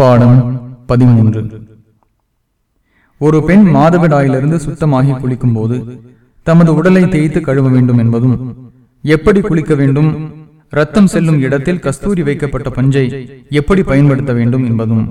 பாடம் பதிமூன்று. ஒரு பெண் மாதவிடாயிலிருந்து சுத்தமாகி குளிக்கும் போது தமது உடலை தேய்த்து கழுவ வேண்டும் என்பதும் எப்படி குளிக்க வேண்டும் ரத்தம் செல்லும் இடத்தில் கஸ்தூரி வைக்கப்பட்ட பஞ்சை எப்படி பயன்படுத்த வேண்டும் என்பதும்